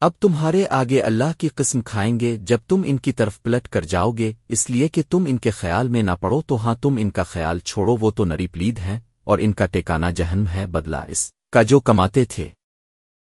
اب تمہارے آگے اللہ کی قسم کھائیں گے، جب تم ان کی طرف پلٹ کر جاؤ گے، اس لیے کہ تم ان کے خیال میں نہ پڑو تو ہاں تم ان کا خیال چھوڑو، وہ تو نری پلید ہیں اور ان کا ٹیکانہ جہنم ہے، بدلہ اس کا جو کماتے تھے۔